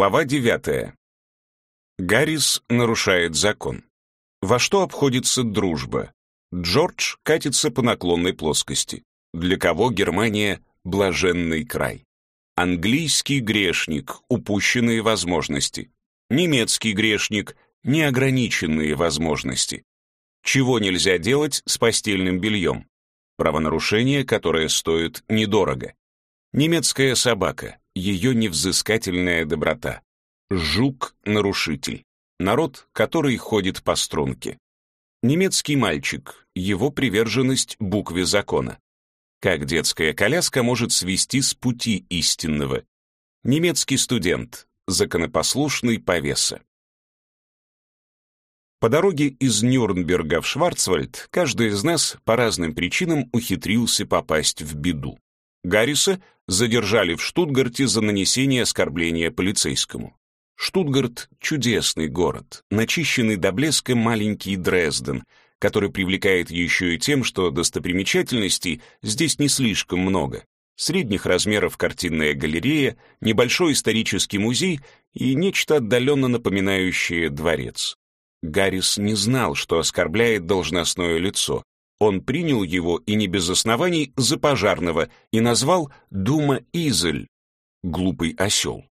Глава 9. Гаррис нарушает закон. Во что обходится дружба? Джордж катится по наклонной плоскости. Для кого Германия — блаженный край? Английский грешник — упущенные возможности. Немецкий грешник — неограниченные возможности. Чего нельзя делать с постельным бельем? Правонарушение, которое стоит недорого. Немецкая собака — ее невзыскательная доброта. Жук-нарушитель. Народ, который ходит по струнке. Немецкий мальчик, его приверженность букве закона. Как детская коляска может свести с пути истинного. Немецкий студент, законопослушный повеса. По дороге из Нюрнберга в Шварцвальд каждый из нас по разным причинам ухитрился попасть в беду. Гарриса задержали в Штутгарте за нанесение оскорбления полицейскому. Штутгарт — чудесный город, начищенный до блеска маленький Дрезден, который привлекает еще и тем, что достопримечательностей здесь не слишком много. Средних размеров картинная галерея, небольшой исторический музей и нечто отдаленно напоминающее дворец. Гаррис не знал, что оскорбляет должностное лицо, он принял его, и не без оснований, за пожарного и назвал Дума Изель — глупый осел.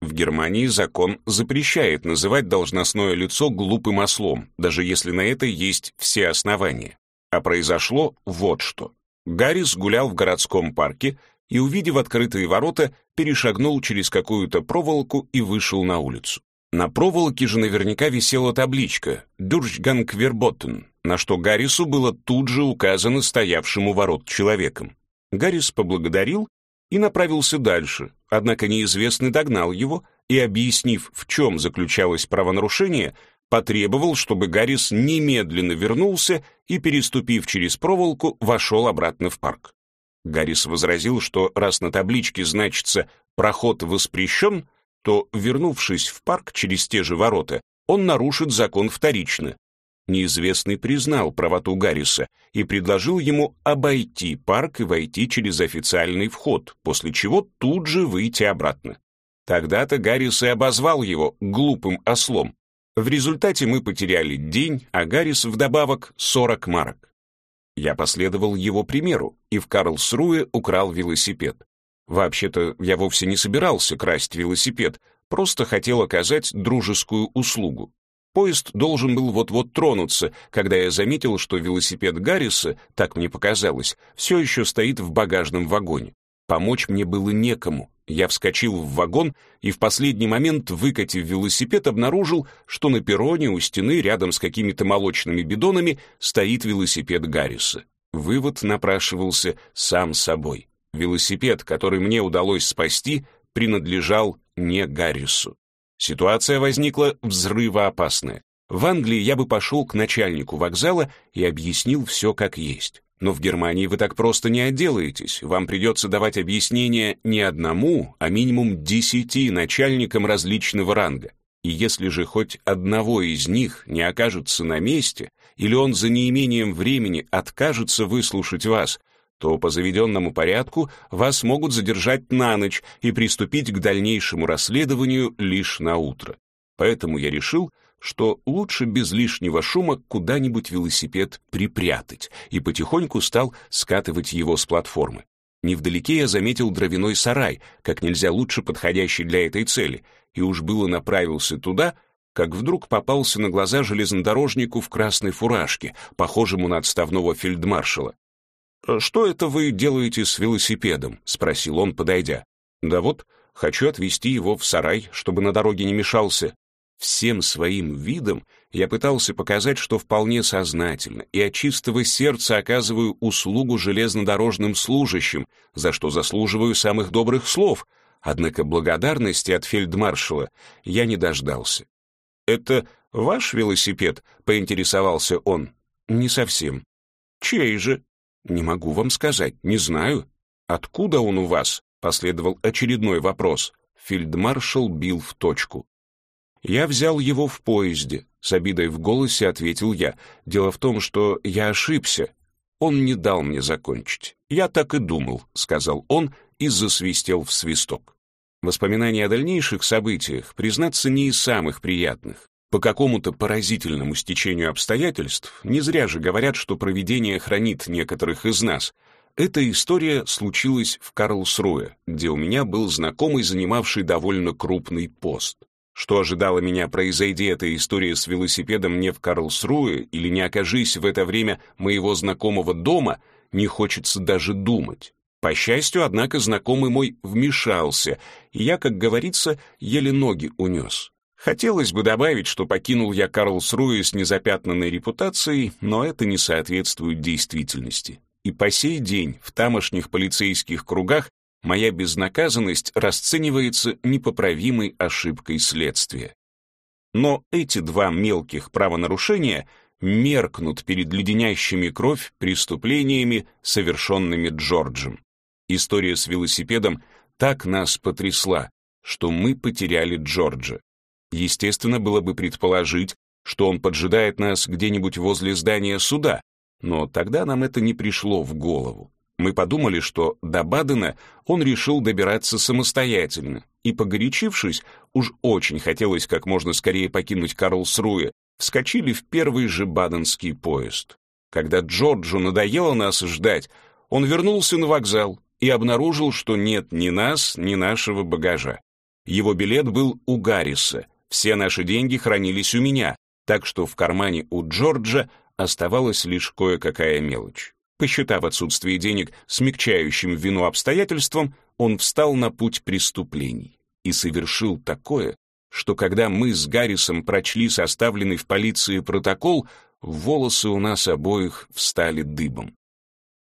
В Германии закон запрещает называть должностное лицо глупым ослом, даже если на это есть все основания. А произошло вот что. Гаррис гулял в городском парке и, увидев открытые ворота, перешагнул через какую-то проволоку и вышел на улицу. На проволоке же наверняка висела табличка «Дурчгангверботтен», на что Гаррису было тут же указано стоявшему ворот человеком. Гаррис поблагодарил и направился дальше, однако неизвестный догнал его и, объяснив, в чем заключалось правонарушение, потребовал, чтобы Гаррис немедленно вернулся и, переступив через проволоку, вошел обратно в парк. Гаррис возразил, что раз на табличке значится «проход воспрещен», то, вернувшись в парк через те же ворота, он нарушит закон вторично. Неизвестный признал правоту Гарриса и предложил ему обойти парк и войти через официальный вход, после чего тут же выйти обратно. Тогда-то Гаррис и обозвал его глупым ослом. В результате мы потеряли день, а Гаррис вдобавок 40 марок. Я последовал его примеру и в Карлсруе украл велосипед. Вообще-то я вовсе не собирался красть велосипед, просто хотел оказать дружескую услугу. Поезд должен был вот-вот тронуться, когда я заметил, что велосипед Гарриса, так мне показалось, все еще стоит в багажном вагоне. Помочь мне было некому. Я вскочил в вагон и в последний момент, выкатив велосипед, обнаружил, что на перроне у стены рядом с какими-то молочными бидонами стоит велосипед Гарриса. Вывод напрашивался сам собой. Велосипед, который мне удалось спасти, принадлежал не Гаррису. Ситуация возникла взрывоопасная. В Англии я бы пошел к начальнику вокзала и объяснил все как есть. Но в Германии вы так просто не отделаетесь. Вам придется давать объяснения не одному, а минимум десяти начальникам различного ранга. И если же хоть одного из них не окажется на месте, или он за неимением времени откажется выслушать вас, то по заведенному порядку вас могут задержать на ночь и приступить к дальнейшему расследованию лишь на утро. Поэтому я решил, что лучше без лишнего шума куда-нибудь велосипед припрятать, и потихоньку стал скатывать его с платформы. Невдалеке я заметил дровяной сарай, как нельзя лучше подходящий для этой цели, и уж было направился туда, как вдруг попался на глаза железнодорожнику в красной фуражке, похожему на отставного фельдмаршала. «Э, «Что это вы делаете с велосипедом?» — спросил он, подойдя. «Да вот, хочу отвезти его в сарай, чтобы на дороге не мешался». Всем своим видом я пытался показать, что вполне сознательно и от чистого сердца оказываю услугу железнодорожным служащим, за что заслуживаю самых добрых слов, однако благодарности от фельдмаршала я не дождался. «Это ваш велосипед?» — поинтересовался он. «Не совсем». «Чей же?» «Не могу вам сказать, не знаю». «Откуда он у вас?» — последовал очередной вопрос. Фельдмаршал бил в точку. «Я взял его в поезде», — с обидой в голосе ответил я. «Дело в том, что я ошибся». Он не дал мне закончить. «Я так и думал», — сказал он и засвистел в свисток. Воспоминания о дальнейших событиях, признаться, не из самых приятных. По какому-то поразительному стечению обстоятельств, не зря же говорят, что провидение хранит некоторых из нас. Эта история случилась в Карлсруэ, где у меня был знакомый, занимавший довольно крупный пост. Что ожидало меня, произойди эта история с велосипедом не в Карлсруэ или не окажись в это время моего знакомого дома, не хочется даже думать. По счастью, однако, знакомый мой вмешался, и я, как говорится, еле ноги унес. Хотелось бы добавить, что покинул я Карлсруэ с незапятнанной репутацией, но это не соответствует действительности. И по сей день в тамошних полицейских кругах моя безнаказанность расценивается непоправимой ошибкой следствия. Но эти два мелких правонарушения меркнут перед леденящими кровь преступлениями, совершенными Джорджем. История с велосипедом так нас потрясла, что мы потеряли Джорджа. Естественно, было бы предположить, что он поджидает нас где-нибудь возле здания суда, но тогда нам это не пришло в голову. Мы подумали, что до Бадена он решил добираться самостоятельно, и, погорячившись, уж очень хотелось как можно скорее покинуть Карлсруэ, вскочили в первый же баденский поезд. Когда Джорджу надоело нас ждать, он вернулся на вокзал и обнаружил, что нет ни нас, ни нашего багажа. Его билет был у Гарриса, все наши деньги хранились у меня, так что в кармане у Джорджа оставалась лишь кое-какая мелочь. Посчитав отсутствие денег смягчающим вину обстоятельством, он встал на путь преступлений и совершил такое, что когда мы с Гаррисом прочли составленный в полиции протокол, волосы у нас обоих встали дыбом.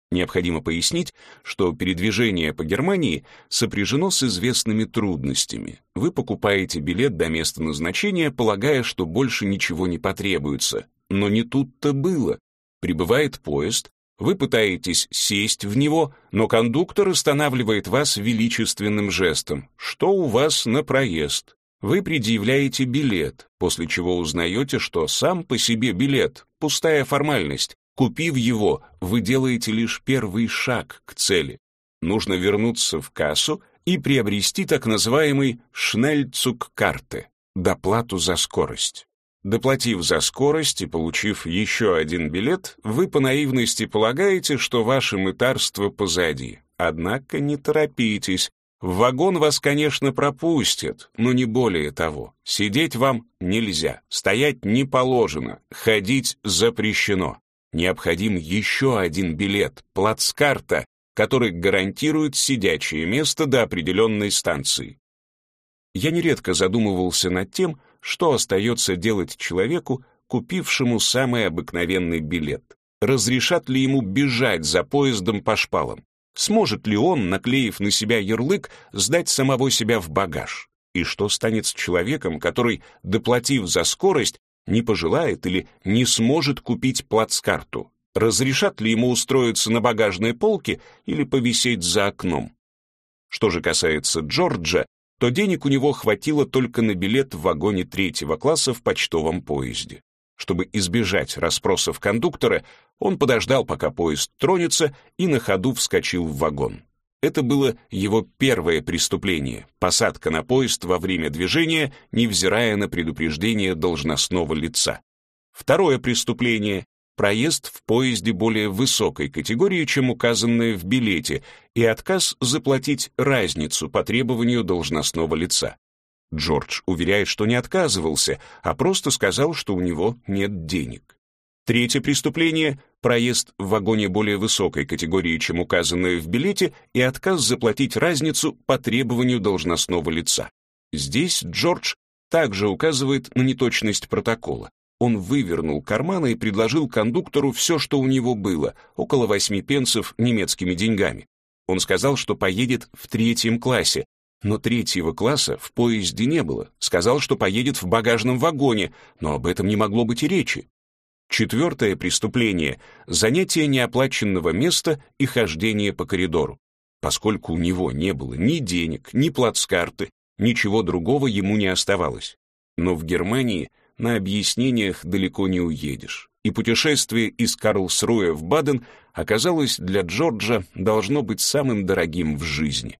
Необходимо пояснить, что передвижение по Германии сопряжено с известными трудностями. Вы покупаете билет до места назначения, полагая, что больше ничего не потребуется. Но не тут-то было. Прибывает поезд, вы пытаетесь сесть в него, но кондуктор останавливает вас величественным жестом. Что у вас на проезд? Вы предъявляете билет, после чего узнаете, что сам по себе билет — пустая формальность, Купив его, вы делаете лишь первый шаг к цели. Нужно вернуться в кассу и приобрести так называемый «шнельцук-карте» — доплату за скорость. Доплатив за скорость и получив еще один билет, вы по наивности полагаете, что ваше мытарство позади. Однако не торопитесь. В вагон вас, конечно, пропустят, но не более того. Сидеть вам нельзя, стоять не положено, ходить запрещено необходим еще один билет, плацкарта, который гарантирует сидячее место до определенной станции. Я нередко задумывался над тем, что остается делать человеку, купившему самый обыкновенный билет. Разрешат ли ему бежать за поездом по шпалам? Сможет ли он, наклеив на себя ярлык, сдать самого себя в багаж? И что станет с человеком, который, доплатив за скорость, не пожелает или не сможет купить плацкарту, разрешат ли ему устроиться на багажной полке или повисеть за окном. Что же касается Джорджа, то денег у него хватило только на билет в вагоне третьего класса в почтовом поезде. Чтобы избежать расспросов кондуктора, он подождал, пока поезд тронется, и на ходу вскочил в вагон. Это было его первое преступление — посадка на поезд во время движения, невзирая на предупреждение должностного лица. Второе преступление — проезд в поезде более высокой категории, чем указанное в билете, и отказ заплатить разницу по требованию должностного лица. Джордж уверяет, что не отказывался, а просто сказал, что у него нет денег. Третье преступление — проезд в вагоне более высокой категории, чем указанное в билете, и отказ заплатить разницу по требованию должностного лица. Здесь Джордж также указывает на неточность протокола. Он вывернул карманы и предложил кондуктору все, что у него было, около восьми пенсов немецкими деньгами. Он сказал, что поедет в третьем классе, но третьего класса в поезде не было. Сказал, что поедет в багажном вагоне, но об этом не могло быть и речи. Четвертое преступление — занятие неоплаченного места и хождение по коридору. Поскольку у него не было ни денег, ни плацкарты, ничего другого ему не оставалось. Но в Германии на объяснениях далеко не уедешь. И путешествие из Карлсруэ в Баден оказалось для Джорджа должно быть самым дорогим в жизни.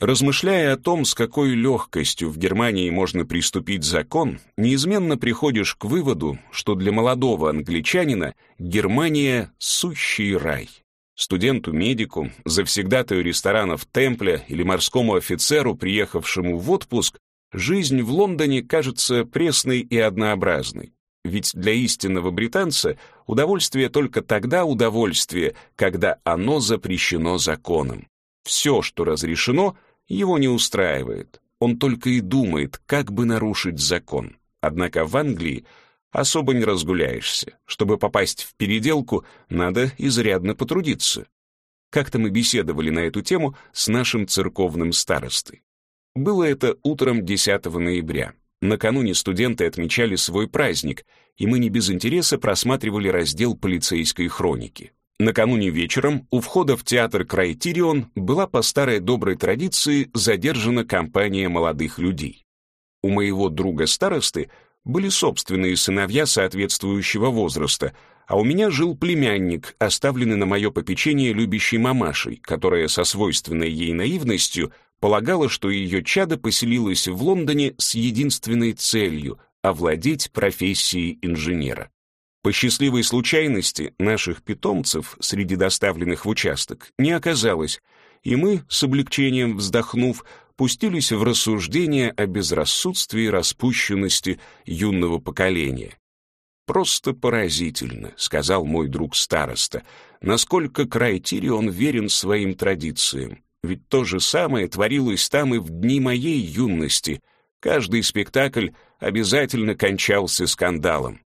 Размышляя о том, с какой легкостью в Германии можно приступить закон, неизменно приходишь к выводу, что для молодого англичанина Германия — сущий рай. Студенту-медику, завсегдатаю ресторанов Темпля или морскому офицеру, приехавшему в отпуск, жизнь в Лондоне кажется пресной и однообразной. Ведь для истинного британца удовольствие только тогда удовольствие, когда оно запрещено законом. Все, что разрешено — его не устраивает. Он только и думает, как бы нарушить закон. Однако в Англии особо не разгуляешься. Чтобы попасть в переделку, надо изрядно потрудиться. Как-то мы беседовали на эту тему с нашим церковным старостой. Было это утром 10 ноября. Накануне студенты отмечали свой праздник, и мы не без интереса просматривали раздел полицейской хроники. Накануне вечером у входа в театр «Крайтерион» была по старой доброй традиции задержана компания молодых людей. У моего друга-старосты были собственные сыновья соответствующего возраста, а у меня жил племянник, оставленный на мое попечение любящей мамашей, которая со свойственной ей наивностью полагала, что ее чадо поселилось в Лондоне с единственной целью — овладеть профессией инженера. По счастливой случайности наших питомцев среди доставленных в участок не оказалось, и мы, с облегчением вздохнув, пустились в рассуждения о безрассудстве и распущенности юного поколения. «Просто поразительно», — сказал мой друг староста, «насколько Крайтирион верен своим традициям. Ведь то же самое творилось там и в дни моей юности. Каждый спектакль обязательно кончался скандалом.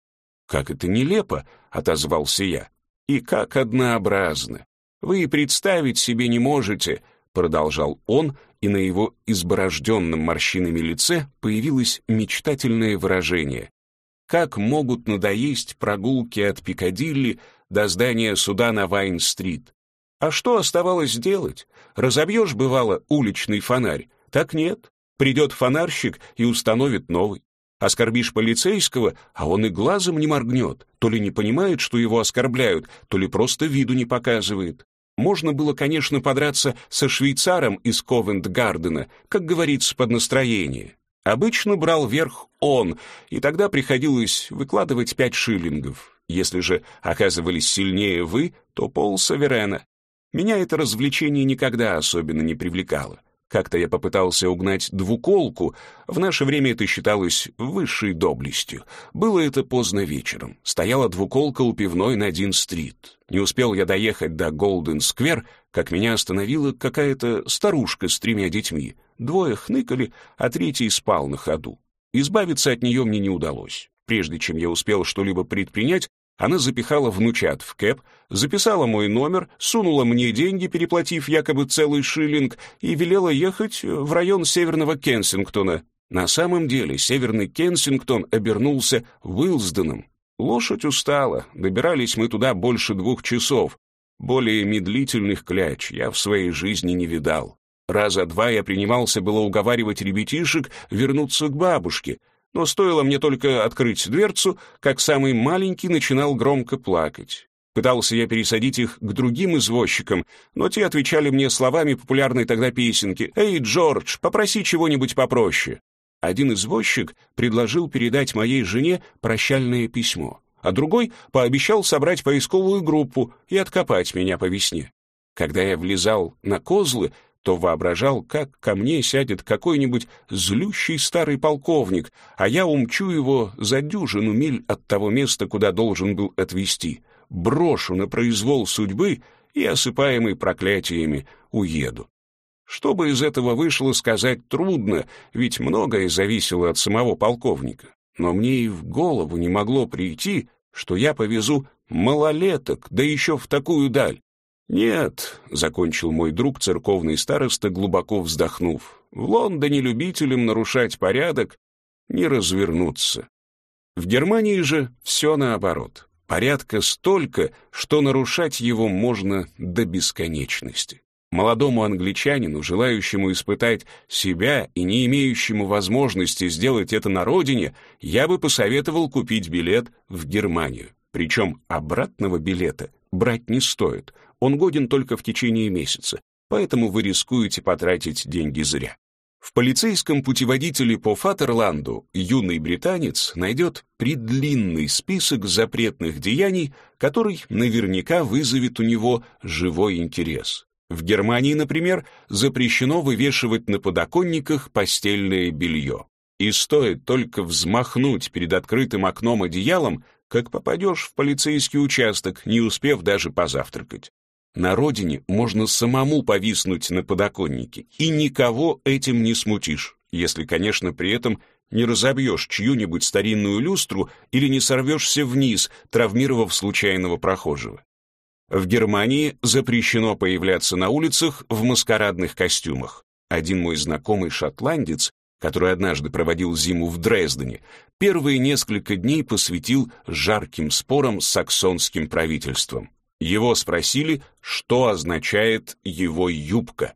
«Как это нелепо!» — отозвался я. «И как однообразно! Вы представить себе не можете!» — продолжал он, и на его изборожденном морщинами лице появилось мечтательное выражение. «Как могут надоесть прогулки от Пикадилли до здания суда на Вайн-стрит? А что оставалось делать? Разобьешь, бывало, уличный фонарь? Так нет. Придет фонарщик и установит новый. Оскорбишь полицейского, а он и глазом не моргнет, то ли не понимает, что его оскорбляют, то ли просто виду не показывает. Можно было, конечно, подраться со швейцаром из Ковент-Гардена, как говорится, под настроение. Обычно брал верх он, и тогда приходилось выкладывать пять шиллингов. Если же оказывались сильнее вы, то пол Саверена. Меня это развлечение никогда особенно не привлекало. Как-то я попытался угнать двуколку, в наше время это считалось высшей доблестью. Было это поздно вечером. Стояла двуколка у пивной на Дин-стрит. Не успел я доехать до Голден-сквер, как меня остановила какая-то старушка с тремя детьми. Двое хныкали, а третий спал на ходу. Избавиться от нее мне не удалось. Прежде чем я успел что-либо предпринять, она запихала внучат в кэп, записала мой номер, сунула мне деньги, переплатив якобы целый шиллинг, и велела ехать в район Северного Кенсингтона. На самом деле Северный Кенсингтон обернулся Уилсденом. Лошадь устала, добирались мы туда больше двух часов. Более медлительных кляч я в своей жизни не видал. Раза два я принимался было уговаривать ребятишек вернуться к бабушке — но стоило мне только открыть дверцу, как самый маленький начинал громко плакать. Пытался я пересадить их к другим извозчикам, но те отвечали мне словами популярной тогда песенки «Эй, Джордж, попроси чего-нибудь попроще». Один извозчик предложил передать моей жене прощальное письмо, а другой пообещал собрать поисковую группу и откопать меня по весне. Когда я влезал на козлы, то воображал, как ко мне сядет какой-нибудь злющий старый полковник, а я умчу его за дюжину миль от того места, куда должен был отвезти, брошу на произвол судьбы и, осыпаемый проклятиями, уеду. Что бы из этого вышло, сказать трудно, ведь многое зависело от самого полковника. Но мне и в голову не могло прийти, что я повезу малолеток, да еще в такую даль. «Нет», — закончил мой друг, церковный староста, глубоко вздохнув, «в Лондоне любителям нарушать порядок не развернуться». В Германии же все наоборот. Порядка столько, что нарушать его можно до бесконечности. Молодому англичанину, желающему испытать себя и не имеющему возможности сделать это на родине, я бы посоветовал купить билет в Германию. Причем обратного билета брать не стоит. Он годен только в течение месяца. поэтому вы рискуете потратить деньги зря. В полицейском путеводителе по Фатерланду юный британец найдет предлинный список запретных деяний, который наверняка вызовет у него живой интерес. В Германии, например, запрещено вывешивать на подоконниках постельное белье. И стоит только взмахнуть перед открытым окном одеялом, как попадешь в полицейский участок, не успев даже позавтракать. На родине можно самому повиснуть на подоконнике, и никого этим не смутишь, если, конечно, при этом не разобьешь чью-нибудь старинную люстру или не сорвешься вниз, травмировав случайного прохожего. В Германии запрещено появляться на улицах в маскарадных костюмах. Один мой знакомый шотландец, который однажды проводил зиму в Дрездене, первые несколько дней посвятил жарким спорам с саксонским правительством. Его спросили, что означает его юбка.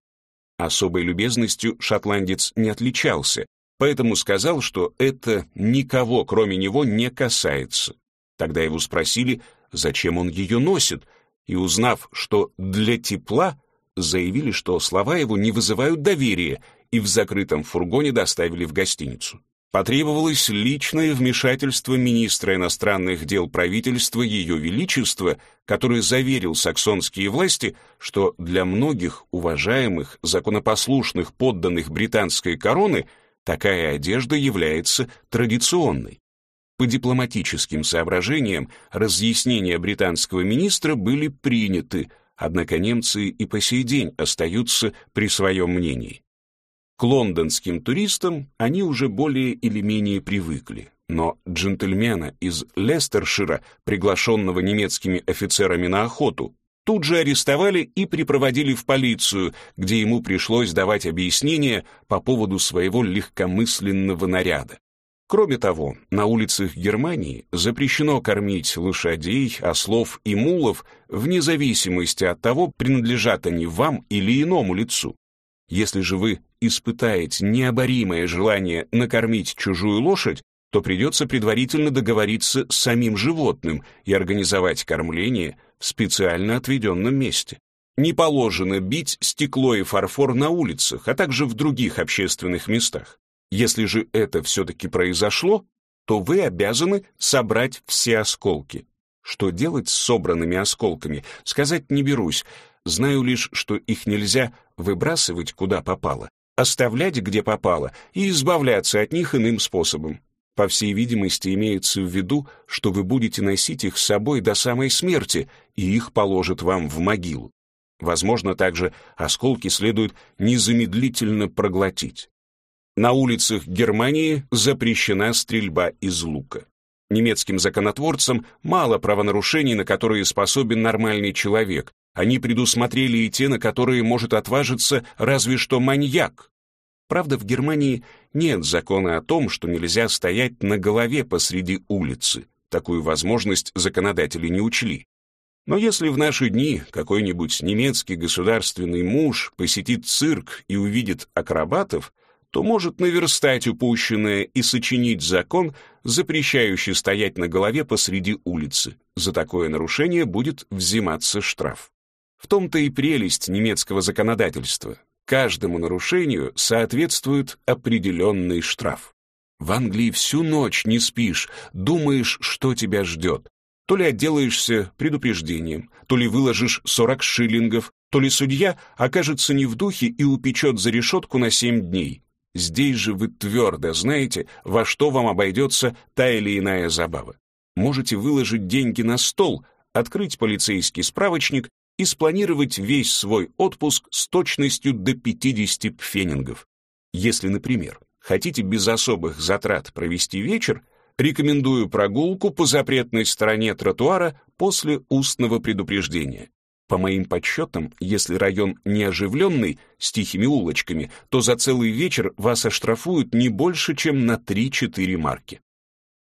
Особой любезностью шотландец не отличался, поэтому сказал, что это никого, кроме него, не касается. Тогда его спросили, зачем он ее носит, и, узнав, что для тепла, заявили, что слова его не вызывают доверия, и в закрытом фургоне доставили в гостиницу. Потребовалось личное вмешательство министра иностранных дел правительства Ее Величества, который заверил саксонские власти, что для многих уважаемых, законопослушных подданных британской короны такая одежда является традиционной. По дипломатическим соображениям разъяснения британского министра были приняты, однако немцы и по сей день остаются при своем мнении. К лондонским туристам они уже более или менее привыкли, но джентльмена из Лестершира, приглашенного немецкими офицерами на охоту, тут же арестовали и припроводили в полицию, где ему пришлось давать объяснения по поводу своего легкомысленного наряда. Кроме того, на улицах Германии запрещено кормить лошадей, ослов и мулов вне зависимости от того, принадлежат они вам или иному лицу. Если же вы испытаете необоримое желание накормить чужую лошадь, то придется предварительно договориться с самим животным и организовать кормление в специально отведенном месте. Не положено бить стекло и фарфор на улицах, а также в других общественных местах. Если же это все-таки произошло, то вы обязаны собрать все осколки. Что делать с собранными осколками, сказать не берусь. Знаю лишь, что их нельзя выбрасывать куда попало, оставлять где попало и избавляться от них иным способом. По всей видимости, имеется в виду, что вы будете носить их с собой до самой смерти, и их положат вам в могилу. Возможно, также осколки следует незамедлительно проглотить. На улицах Германии запрещена стрельба из лука. Немецким законотворцам мало правонарушений, на которые способен нормальный человек. Они предусмотрели и те, на которые может отважиться разве что маньяк. Правда, в Германии нет закона о том, что нельзя стоять на голове посреди улицы. Такую возможность законодатели не учли. Но если в наши дни какой-нибудь немецкий государственный муж посетит цирк и увидит акробатов, то может наверстать упущенное и сочинить закон, запрещающий стоять на голове посреди улицы. За такое нарушение будет взиматься штраф. В том-то и прелесть немецкого законодательства. Каждому нарушению соответствует определенный штраф. В Англии всю ночь не спишь, думаешь, что тебя ждет. То ли отделаешься предупреждением, то ли выложишь 40 шиллингов, то ли судья окажется не в духе и упечет за решетку на 7 дней. Здесь же вы твердо знаете, во что вам обойдется та или иная забава. Можете выложить деньги на стол, открыть полицейский справочник и спланировать весь свой отпуск с точностью до 50 пфенингов. Если, например, хотите без особых затрат провести вечер, рекомендую прогулку по запретной стороне тротуара после устного предупреждения. По моим подсчетам, если район не оживленный, с тихими улочками, то за целый вечер вас оштрафуют не больше, чем на 3-4 марки.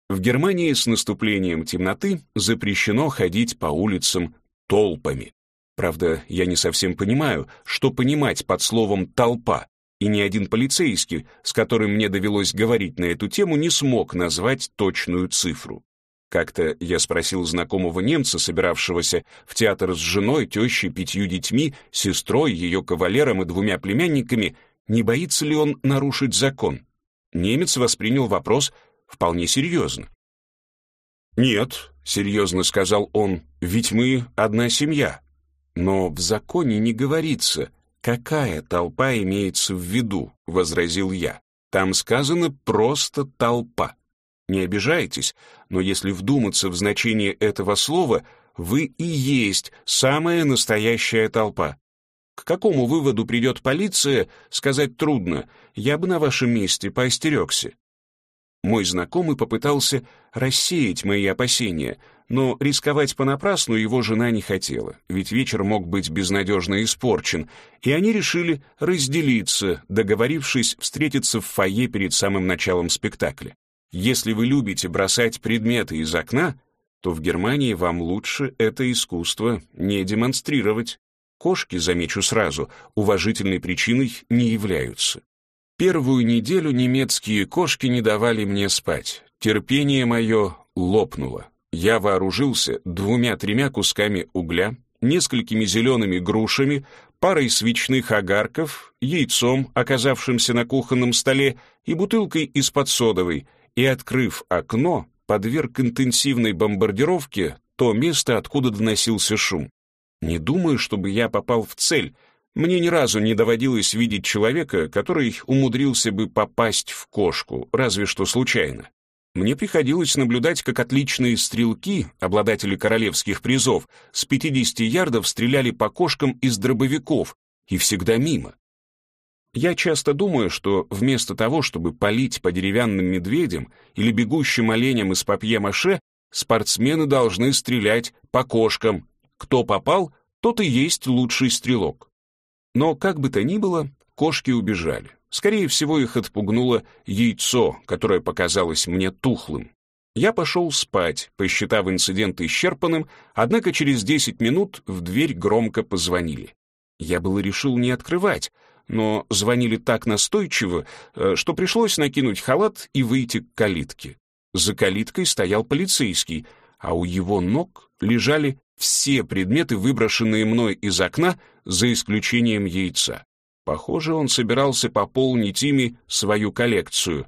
В Германии с наступлением темноты запрещено ходить по улицам толпами. Правда, я не совсем понимаю, что понимать под словом «толпа», и ни один полицейский, с которым мне довелось говорить на эту тему, не смог назвать точную цифру. Как-то я спросил знакомого немца, собиравшегося в театр с женой, тещей, пятью детьми, сестрой, ее кавалером и двумя племянниками, не боится ли он нарушить закон. Немец воспринял вопрос вполне серьезно. «Нет», — серьезно сказал он, — «ведь мы одна семья». Но в законе не говорится, какая толпа имеется в виду, — возразил я. Там сказано просто толпа. Не обижайтесь, но если вдуматься в значение этого слова, вы и есть самая настоящая толпа. К какому выводу придет полиция, сказать трудно. Я бы на вашем месте поостерегся. Мой знакомый попытался рассеять мои опасения, но рисковать понапрасну его жена не хотела, ведь вечер мог быть безнадежно испорчен, и они решили разделиться, договорившись встретиться в фойе перед самым началом спектакля. Если вы любите бросать предметы из окна, то в Германии вам лучше это искусство не демонстрировать. Кошки, замечу сразу, уважительной причиной не являются. Первую неделю немецкие кошки не давали мне спать. Терпение мое лопнуло. Я вооружился двумя-тремя кусками угля, несколькими зелеными грушами, парой свечных огарков, яйцом, оказавшимся на кухонном столе, и бутылкой из-под содовой — и, открыв окно, подверг интенсивной бомбардировке то место, откуда доносился шум. Не думаю, чтобы я попал в цель. Мне ни разу не доводилось видеть человека, который умудрился бы попасть в кошку, разве что случайно. Мне приходилось наблюдать, как отличные стрелки, обладатели королевских призов, с 50 ярдов стреляли по кошкам из дробовиков, и всегда мимо. Я часто думаю, что вместо того, чтобы палить по деревянным медведям или бегущим оленям из папье-маше, спортсмены должны стрелять по кошкам. Кто попал, тот и есть лучший стрелок. Но как бы то ни было, кошки убежали. Скорее всего, их отпугнуло яйцо, которое показалось мне тухлым. Я пошел спать, посчитав инцидент исчерпанным, однако через 10 минут в дверь громко позвонили. Я было решил не открывать, но звонили так настойчиво, э, что пришлось накинуть халат и выйти к калитке. За калиткой стоял полицейский, а у его ног лежали все предметы, выброшенные мной из окна, за исключением яйца. Похоже, он собирался пополнить ими свою коллекцию.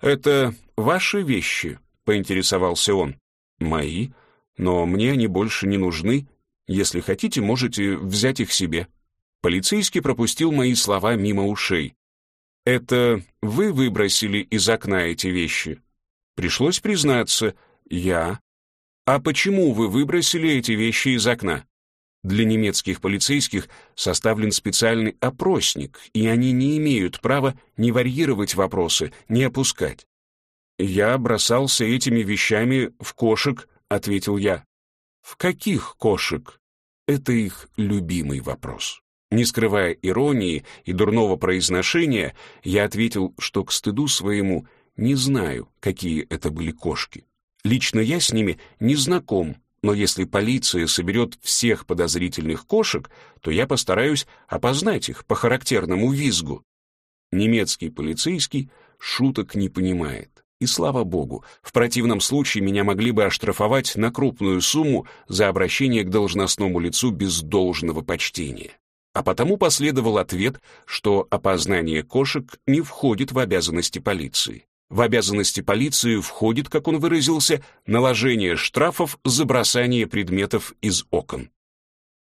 «Это ваши вещи?» — поинтересовался он. «Мои, но мне они больше не нужны. Если хотите, можете взять их себе». Полицейский пропустил мои слова мимо ушей. «Это вы выбросили из окна эти вещи?» Пришлось признаться, я. «А почему вы выбросили эти вещи из окна?» Для немецких полицейских составлен специальный опросник, и они не имеют права не варьировать вопросы, не опускать. «Я бросался этими вещами в кошек», — ответил я. «В каких кошек?» Это их любимый вопрос. Не скрывая иронии и дурного произношения, я ответил, что к стыду своему не знаю, какие это были кошки. Лично я с ними не знаком, но если полиция соберет всех подозрительных кошек, то я постараюсь опознать их по характерному визгу. Немецкий полицейский шуток не понимает. И слава богу, в противном случае меня могли бы оштрафовать на крупную сумму за обращение к должностному лицу без должного почтения. А потому последовал ответ, что опознание кошек не входит в обязанности полиции. В обязанности полиции входит, как он выразился, наложение штрафов за бросание предметов из окон.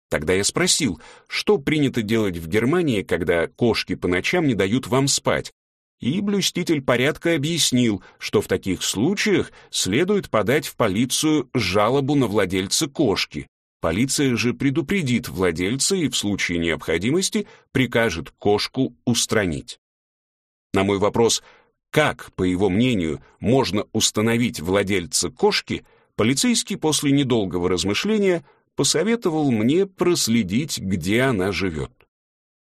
Тогда я спросил, что принято делать в Германии, когда кошки по ночам не дают вам спать, и блюститель порядка объяснил, что в таких случаях следует подать в полицию жалобу на владельца кошки, Полиция же предупредит владельца и в случае необходимости прикажет кошку устранить. На мой вопрос, как, по его мнению, можно установить владельца кошки, полицейский после недолгого размышления посоветовал мне проследить, где она живет.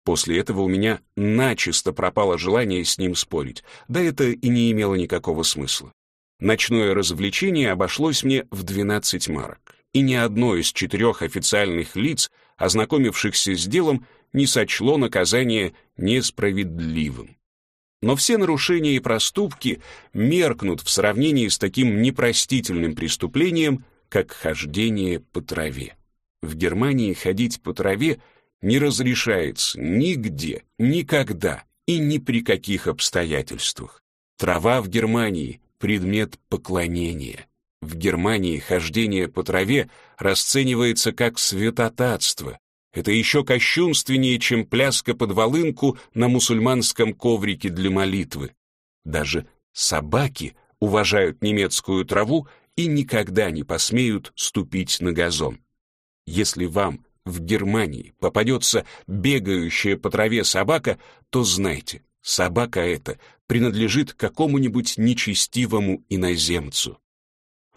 После этого у меня начисто пропало желание с ним спорить, да это и не имело никакого смысла. Ночное развлечение обошлось мне в 12 марок и ни одно из четырех официальных лиц, ознакомившихся с делом, не сочло наказание несправедливым. Но все нарушения и проступки меркнут в сравнении с таким непростительным преступлением, как хождение по траве. В Германии ходить по траве не разрешается нигде, никогда и ни при каких обстоятельствах. Трава в Германии — предмет поклонения. В Германии хождение по траве расценивается как святотатство. Это еще кощунственнее, чем пляска под волынку на мусульманском коврике для молитвы. Даже собаки уважают немецкую траву и никогда не посмеют ступить на газон. Если вам в Германии попадется бегающая по траве собака, то знайте, собака эта принадлежит какому-нибудь нечестивому иноземцу.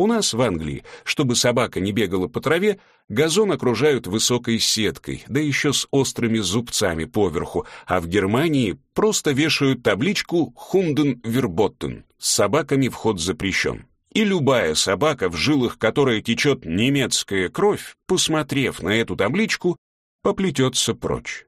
У нас в Англии, чтобы собака не бегала по траве, газон окружают высокой сеткой, да еще с острыми зубцами поверху, а в Германии просто вешают табличку «Хунден верботтен» с собаками вход запрещен. И любая собака, в жилах которой течет немецкая кровь, посмотрев на эту табличку, поплетется прочь.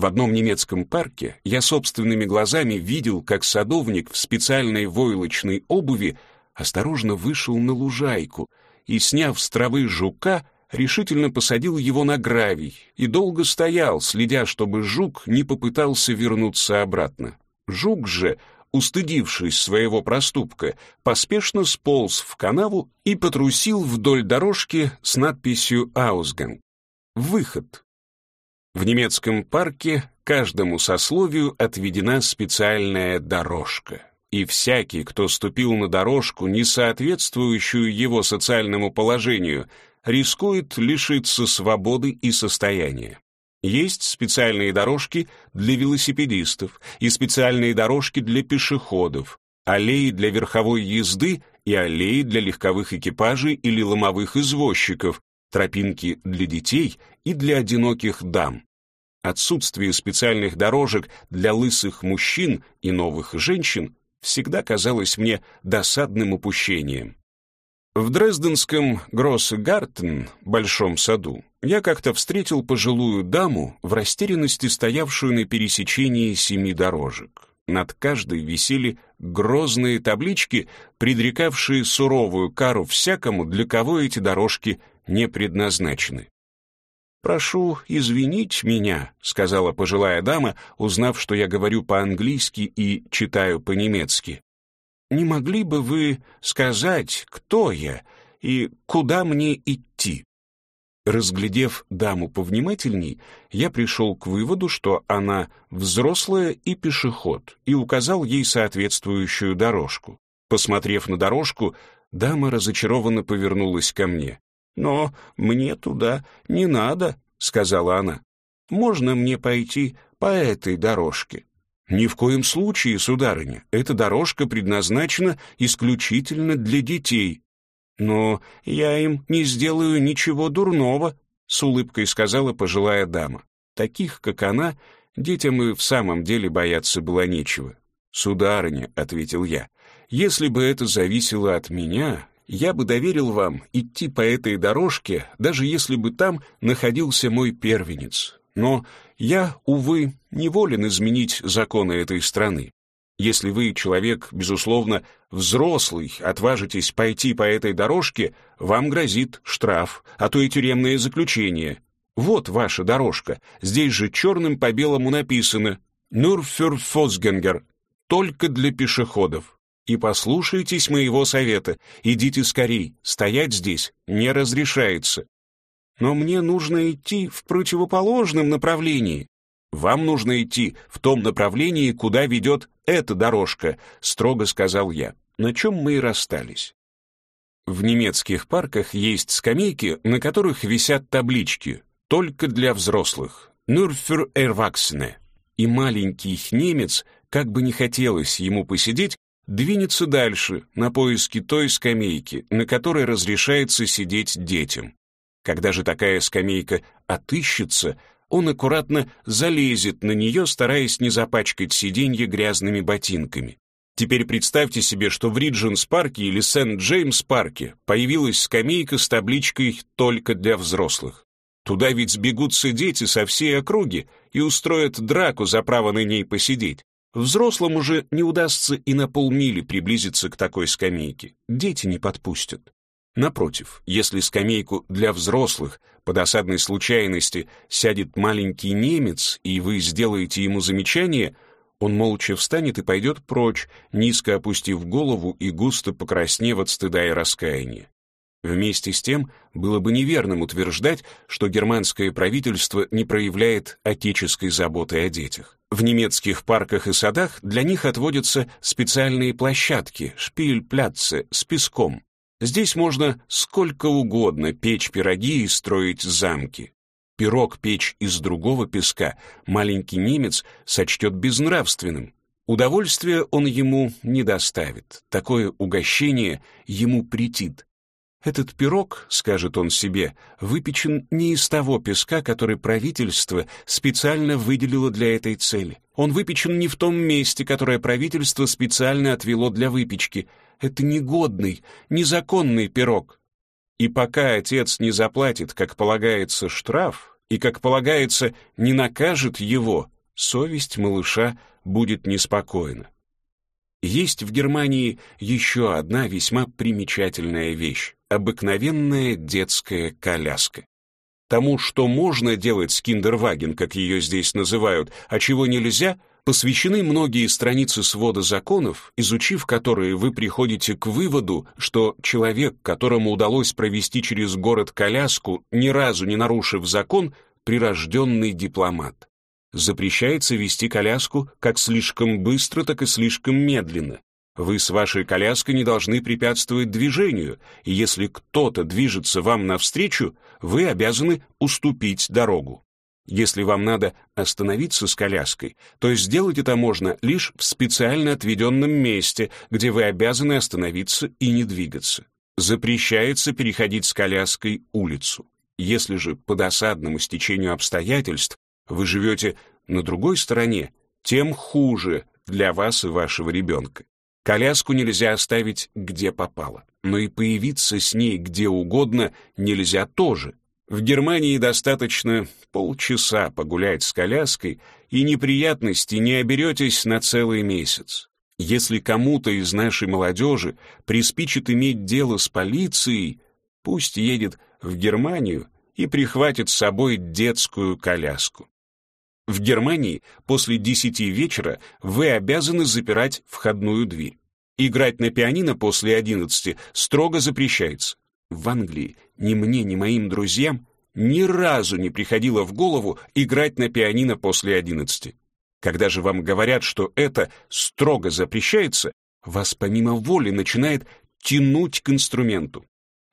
В одном немецком парке я собственными глазами видел, как садовник в специальной войлочной обуви осторожно вышел на лужайку и, сняв с травы жука, решительно посадил его на гравий и долго стоял, следя, чтобы жук не попытался вернуться обратно. Жук же, устыдившись своего проступка, поспешно сполз в канаву и потрусил вдоль дорожки с надписью «Аусганг» — «Выход». В немецком парке каждому сословию отведена специальная дорожка и всякий, кто ступил на дорожку, не соответствующую его социальному положению, рискует лишиться свободы и состояния. Есть специальные дорожки для велосипедистов и специальные дорожки для пешеходов, аллеи для верховой езды и аллеи для легковых экипажей или ломовых извозчиков, тропинки для детей и для одиноких дам. Отсутствие специальных дорожек для лысых мужчин и новых женщин всегда казалось мне досадным упущением. В дрезденском Гроссгартен, Большом саду, я как-то встретил пожилую даму, в растерянности стоявшую на пересечении семи дорожек. Над каждой висели грозные таблички, предрекавшие суровую кару всякому, для кого эти дорожки не предназначены. «Прошу извинить меня», — сказала пожилая дама, узнав, что я говорю по-английски и читаю по-немецки. «Не могли бы вы сказать, кто я и куда мне идти?» Разглядев даму повнимательней, я пришел к выводу, что она взрослая и пешеход, и указал ей соответствующую дорожку. Посмотрев на дорожку, дама разочарованно повернулась ко мне. «Но мне туда не надо», — сказала она. «Можно мне пойти по этой дорожке?» «Ни в коем случае, сударыня, эта дорожка предназначена исключительно для детей». «Но я им не сделаю ничего дурного», — с улыбкой сказала пожилая дама. Таких, как она, детям и в самом деле бояться было нечего. «Сударыня», — ответил я, — «если бы это зависело от меня, я бы доверил вам идти по этой дорожке, даже если бы там находился мой первенец. Но я, увы, не волен изменить законы этой страны. Если вы, человек, безусловно, взрослый, отважитесь пойти по этой дорожке, вам грозит штраф, а то и тюремное заключение. Вот ваша дорожка. Здесь же черным по белому написано «Nur für Fußgänger» — только для пешеходов и послушайтесь моего совета. Идите скорей, стоять здесь не разрешается. Но мне нужно идти в противоположном направлении. Вам нужно идти в том направлении, куда ведет эта дорожка, строго сказал я, на чем мы и расстались. В немецких парках есть скамейки, на которых висят таблички «Только для взрослых» «Nur für Erwachsene». И маленький немец, как бы не хотелось ему посидеть, двинется дальше на поиски той скамейки, на которой разрешается сидеть детям. Когда же такая скамейка отыщется, он аккуратно залезет на нее, стараясь не запачкать сиденье грязными ботинками. Теперь представьте себе, что в Ридженс-парке или Сент-Джеймс-парке появилась скамейка с табличкой «Только для взрослых». Туда ведь сбегутся дети со всей округи и устроят драку за право на ней посидеть. Взрослым уже не удастся и на полмили приблизиться к такой скамейке. Дети не подпустят. Напротив, если скамейку для взрослых по досадной случайности сядет маленький немец, и вы сделаете ему замечание, он молча встанет и пойдет прочь, низко опустив голову и густо покраснев от стыда и раскаяния. Вместе с тем, было бы неверным утверждать, что германское правительство не проявляет отеческой заботы о детях. В немецких парках и садах для них отводятся специальные площадки, шпиль-пляцы, с песком. Здесь можно сколько угодно печь пироги и строить замки. Пирог печь из другого песка маленький немец сочтет безнравственным. Удовольствия он ему не доставит, такое угощение ему претит. Этот пирог, скажет он себе, выпечен не из того песка, который правительство специально выделило для этой цели. Он выпечен не в том месте, которое правительство специально отвело для выпечки. Это негодный, незаконный пирог. И пока отец не заплатит, как полагается, штраф, и, как полагается, не накажет его, совесть малыша будет неспокойна. Есть в Германии еще одна весьма примечательная вещь — обыкновенная детская коляска. Тому, что можно делать с киндерваген, как ее здесь называют, а чего нельзя, посвящены многие страницы свода законов, изучив которые вы приходите к выводу, что человек, которому удалось провести через город коляску, ни разу не нарушив закон, прирожденный дипломат запрещается вести коляску как слишком быстро, так и слишком медленно. Вы с вашей коляской не должны препятствовать движению, и если кто-то движется вам навстречу, вы обязаны уступить дорогу. Если вам надо остановиться с коляской, то сделать это можно лишь в специально отведенном месте, где вы обязаны остановиться и не двигаться. Запрещается переходить с коляской улицу. Если же по досадному стечению обстоятельств вы живете на другой стороне, тем хуже для вас и вашего ребенка. Коляску нельзя оставить где попало, но и появиться с ней где угодно нельзя тоже. В Германии достаточно полчаса погулять с коляской, и неприятности не оберетесь на целый месяц. Если кому-то из нашей молодежи приспичит иметь дело с полицией, пусть едет в Германию и прихватит с собой детскую коляску. В Германии после 10 вечера вы обязаны запирать входную дверь. Играть на пианино после 11 строго запрещается. В Англии ни мне, ни моим друзьям ни разу не приходило в голову играть на пианино после 11. Когда же вам говорят, что это строго запрещается, вас помимо воли начинает тянуть к инструменту.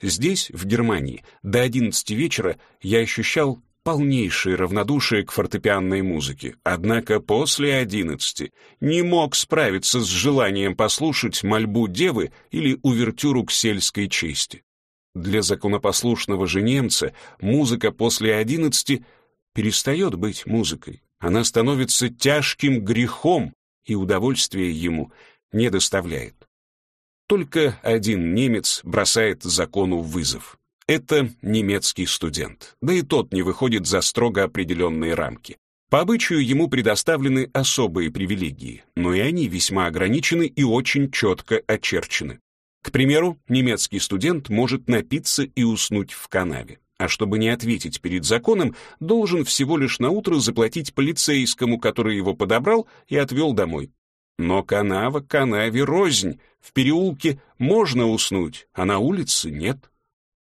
Здесь, в Германии, до 11 вечера я ощущал полнейшее равнодушие к фортепианной музыке, однако после одиннадцати не мог справиться с желанием послушать мольбу девы или увертюру к сельской чести. Для законопослушного же немца музыка после одиннадцати перестает быть музыкой. Она становится тяжким грехом, и удовольствия ему не доставляет. Только один немец бросает закону вызов. Это немецкий студент, да и тот не выходит за строго определенные рамки. По обычаю ему предоставлены особые привилегии, но и они весьма ограничены и очень четко очерчены. К примеру, немецкий студент может напиться и уснуть в канаве, а чтобы не ответить перед законом, должен всего лишь на утро заплатить полицейскому, который его подобрал и отвел домой. Но канава канаве рознь, в переулке можно уснуть, а на улице нет.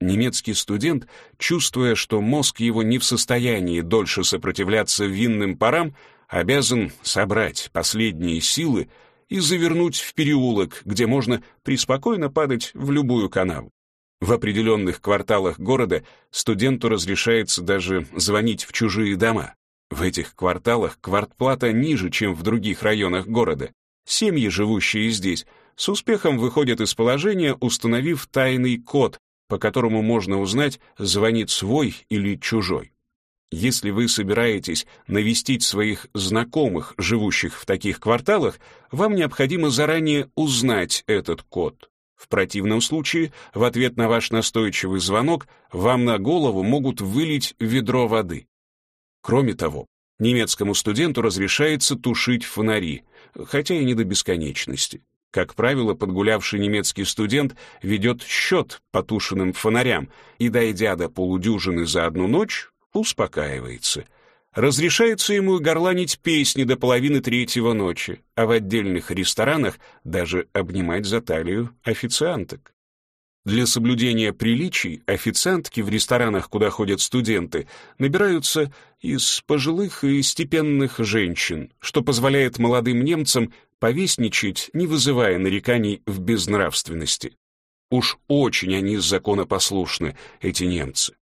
Немецкий студент, чувствуя, что мозг его не в состоянии дольше сопротивляться винным парам, обязан собрать последние силы и завернуть в переулок, где можно преспокойно падать в любую канаву. В определенных кварталах города студенту разрешается даже звонить в чужие дома. В этих кварталах квартплата ниже, чем в других районах города. Семьи, живущие здесь, с успехом выходят из положения, установив тайный код, по которому можно узнать, звонит свой или чужой. Если вы собираетесь навестить своих знакомых, живущих в таких кварталах, вам необходимо заранее узнать этот код. В противном случае, в ответ на ваш настойчивый звонок, вам на голову могут вылить ведро воды. Кроме того, Немецкому студенту разрешается тушить фонари, хотя и не до бесконечности. Как правило, подгулявший немецкий студент ведет счет потушенным фонарям и, дойдя до полудюжины за одну ночь, успокаивается. Разрешается ему горланить песни до половины третьего ночи, а в отдельных ресторанах даже обнимать за талию официанток. Для соблюдения приличий официантки в ресторанах, куда ходят студенты, набираются из пожилых и степенных женщин, что позволяет молодым немцам повесничать, не вызывая нареканий в безнравственности. Уж очень они законопослушны, эти немцы.